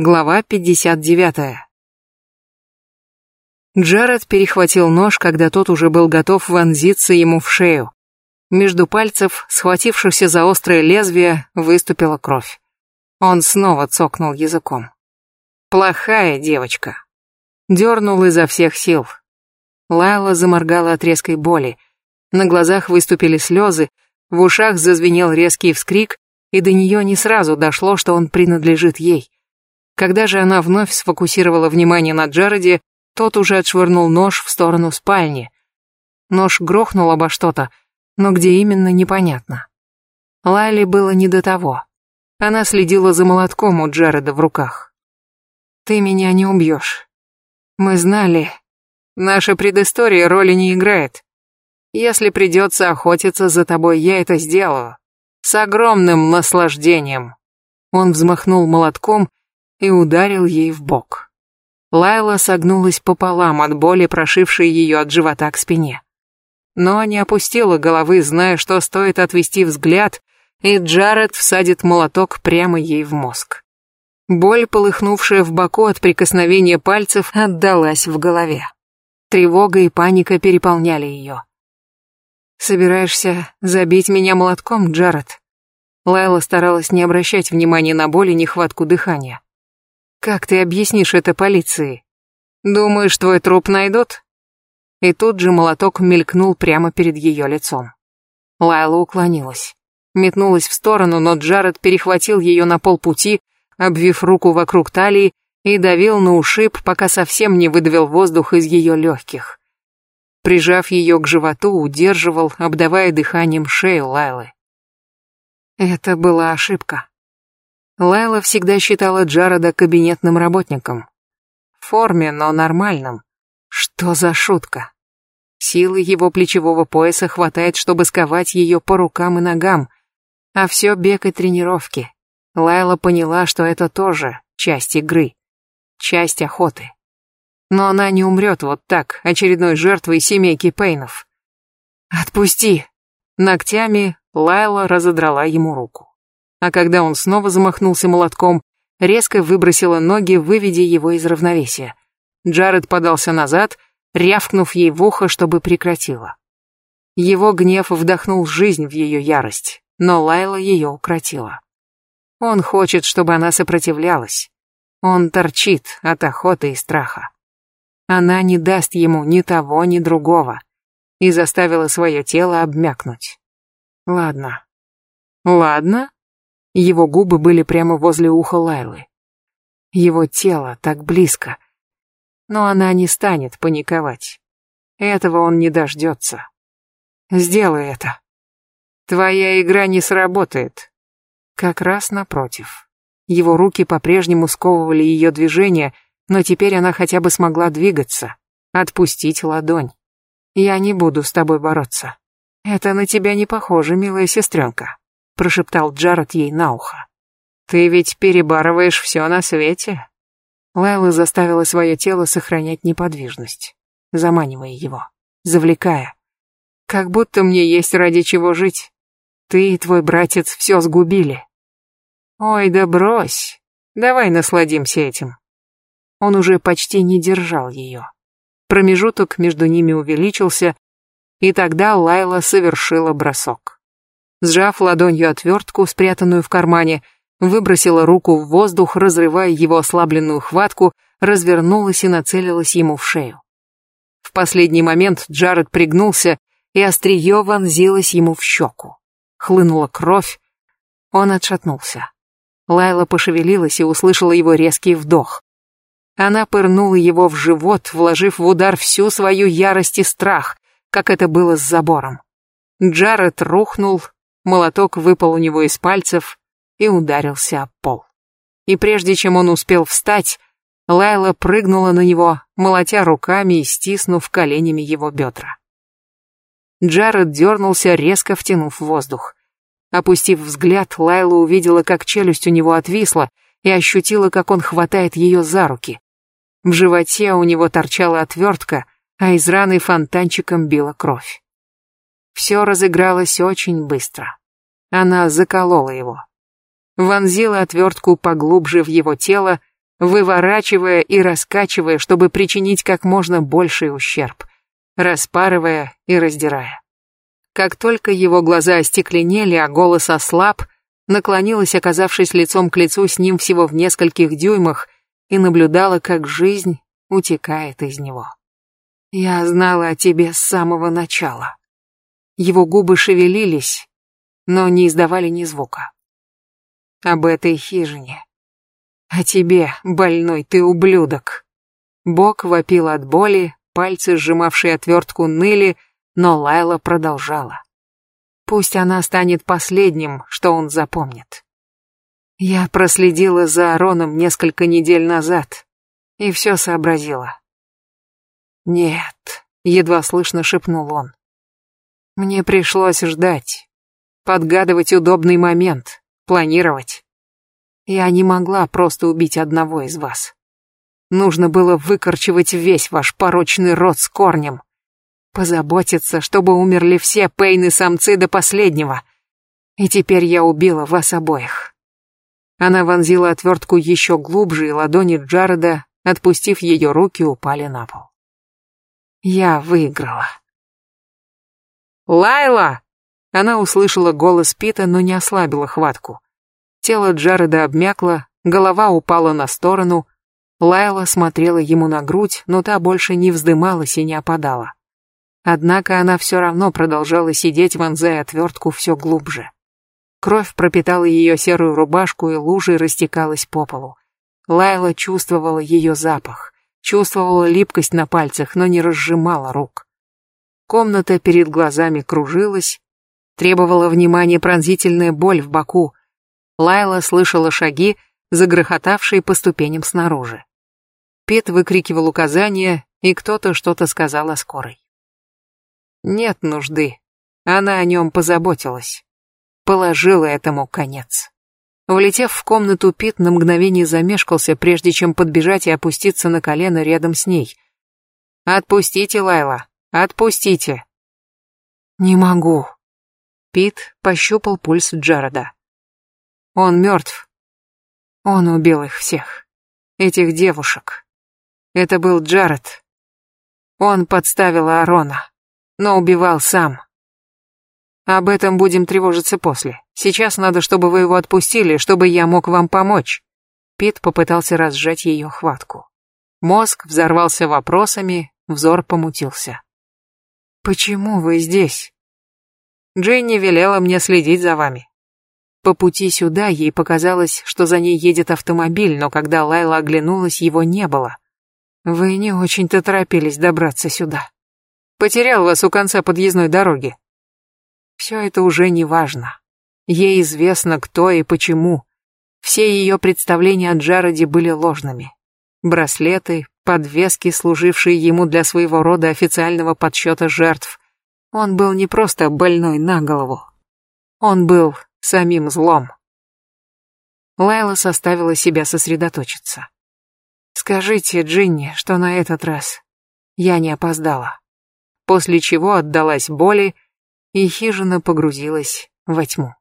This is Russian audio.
Глава 59. Джаред перехватил нож, когда тот уже был готов вонзиться ему в шею. Между пальцев, схватившихся за острое лезвие, выступила кровь. Он снова цокнул языком. Плохая девочка. Дернул изо всех сил. Лайла заморгала от резкой боли. На глазах выступили слезы, в ушах зазвенел резкий вскрик, и до нее не сразу дошло, что он принадлежит ей. Когда же она вновь сфокусировала внимание на Джареде, тот уже отшвырнул нож в сторону спальни. Нож грохнул обо что-то, но где именно, непонятно. Лайли было не до того. Она следила за молотком у Джареда в руках. «Ты меня не убьешь. Мы знали. Наша предыстория роли не играет. Если придется охотиться за тобой, я это сделаю. С огромным наслаждением». Он взмахнул молотком, и ударил ей в бок. Лайла согнулась пополам от боли, прошившей ее от живота к спине. Но не опустила головы, зная, что стоит отвести взгляд, и Джаред всадит молоток прямо ей в мозг. Боль, полыхнувшая в боку от прикосновения пальцев, отдалась в голове. Тревога и паника переполняли ее. «Собираешься забить меня молотком, Джаред?» Лайла старалась не обращать внимания на боль и нехватку дыхания. Как ты объяснишь это полиции? Думаешь, твой труп найдут? И тут же молоток мелькнул прямо перед ее лицом. Лайла уклонилась. Метнулась в сторону, но Джаред перехватил ее на полпути, обвив руку вокруг талии и давил на ушиб, пока совсем не выдавил воздух из ее легких. Прижав ее к животу, удерживал, обдавая дыханием шею Лайлы. Это была ошибка. Лайла всегда считала Джареда кабинетным работником. В форме, но нормальным. Что за шутка? Силы его плечевого пояса хватает, чтобы сковать ее по рукам и ногам. А все бег и тренировки. Лайла поняла, что это тоже часть игры. Часть охоты. Но она не умрет вот так, очередной жертвой семейки Пейнов. «Отпусти!» Ногтями Лайла разодрала ему руку а когда он снова замахнулся молотком, резко выбросила ноги, выведя его из равновесия. Джаред подался назад, рявкнув ей в ухо, чтобы прекратила. Его гнев вдохнул жизнь в ее ярость, но Лайла ее укротила. Он хочет, чтобы она сопротивлялась. Он торчит от охоты и страха. Она не даст ему ни того, ни другого и заставила свое тело обмякнуть. Ладно. Ладно, его губы были прямо возле уха Лайлы. Его тело так близко. Но она не станет паниковать. Этого он не дождется. Сделай это. Твоя игра не сработает. Как раз напротив. Его руки по-прежнему сковывали ее движение, но теперь она хотя бы смогла двигаться, отпустить ладонь. Я не буду с тобой бороться. Это на тебя не похоже, милая сестренка прошептал Джаред ей на ухо. Ты ведь перебарываешь все на свете. Лайла заставила свое тело сохранять неподвижность, заманивая его, завлекая. Как будто мне есть ради чего жить. Ты и твой братец все сгубили. Ой, да брось. Давай насладимся этим. Он уже почти не держал ее. Промежуток между ними увеличился, и тогда Лайла совершила бросок. Сжав ладонью отвертку, спрятанную в кармане, выбросила руку в воздух, разрывая его ослабленную хватку, развернулась и нацелилась ему в шею. В последний момент Джаред пригнулся, и острие вонзилось ему в щеку. Хлынула кровь. Он отшатнулся. Лайла пошевелилась и услышала его резкий вдох. Она пырнула его в живот, вложив в удар всю свою ярость и страх, как это было с забором. Джаред рухнул, Молоток выпал у него из пальцев и ударился об пол. И прежде чем он успел встать, Лайла прыгнула на него, молотя руками и стиснув коленями его бедра. Джаред дернулся, резко втянув воздух. Опустив взгляд, Лайла увидела, как челюсть у него отвисла, и ощутила, как он хватает ее за руки. В животе у него торчала отвертка, а из раны фонтанчиком била кровь. Все разыгралось очень быстро. Она заколола его. Вонзила отвертку поглубже в его тело выворачивая и раскачивая, чтобы причинить как можно больший ущерб, распарывая и раздирая. Как только его глаза остекленели, а голос ослаб, наклонилась, оказавшись лицом к лицу с ним всего в нескольких дюймах, и наблюдала, как жизнь утекает из него. «Я знала о тебе с самого начала». Его губы шевелились, но не издавали ни звука. «Об этой хижине. О тебе, больной ты ублюдок». Бог вопил от боли, пальцы, сжимавшие отвертку, ныли, но Лайла продолжала. Пусть она станет последним, что он запомнит. Я проследила за Ароном несколько недель назад и все сообразила. «Нет», — едва слышно шепнул он. «Мне пришлось ждать, подгадывать удобный момент, планировать. Я не могла просто убить одного из вас. Нужно было выкорчевать весь ваш порочный род с корнем. Позаботиться, чтобы умерли все Пейны-самцы до последнего. И теперь я убила вас обоих. Она вонзила отвертку еще глубже, и ладони Джареда, отпустив ее руки, упали на пол. Я выиграла. «Лайла!» Она услышала голос Пита, но не ослабила хватку. Тело Джареда обмякло, голова упала на сторону. Лайла смотрела ему на грудь, но та больше не вздымалась и не опадала. Однако она все равно продолжала сидеть, вонзая отвертку все глубже. Кровь пропитала ее серую рубашку и лужей растекалась по полу. Лайла чувствовала ее запах, чувствовала липкость на пальцах, но не разжимала рук. Комната перед глазами кружилась, требовала внимания пронзительная боль в боку. Лайла слышала шаги, загрохотавшие по ступеням снаружи. Пет выкрикивал указания, и кто-то что-то сказал о скорой. Нет нужды. Она о нем позаботилась. Положила этому конец. Влетев в комнату, Пит на мгновение замешкался, прежде чем подбежать и опуститься на колено рядом с ней. «Отпустите, Лайла, отпустите!» «Не могу». Пит пощупал пульс Джареда. «Он мертв. Он убил их всех. Этих девушек. Это был Джаред. Он подставил Арона но убивал сам. Об этом будем тревожиться после. Сейчас надо, чтобы вы его отпустили, чтобы я мог вам помочь. Пит попытался разжать ее хватку. Мозг взорвался вопросами, взор помутился. «Почему вы здесь?» Дженни велела мне следить за вами. По пути сюда ей показалось, что за ней едет автомобиль, но когда Лайла оглянулась, его не было. Вы не очень-то торопились добраться сюда. Потерял вас у конца подъездной дороги. Все это уже не важно. Ей известно, кто и почему. Все ее представления о Джароде были ложными. Браслеты, подвески, служившие ему для своего рода официального подсчета жертв. Он был не просто больной на голову. Он был самим злом. Лайла составила себя сосредоточиться. «Скажите, Джинни, что на этот раз я не опоздала» после чего отдалась боли, и хижина погрузилась во тьму.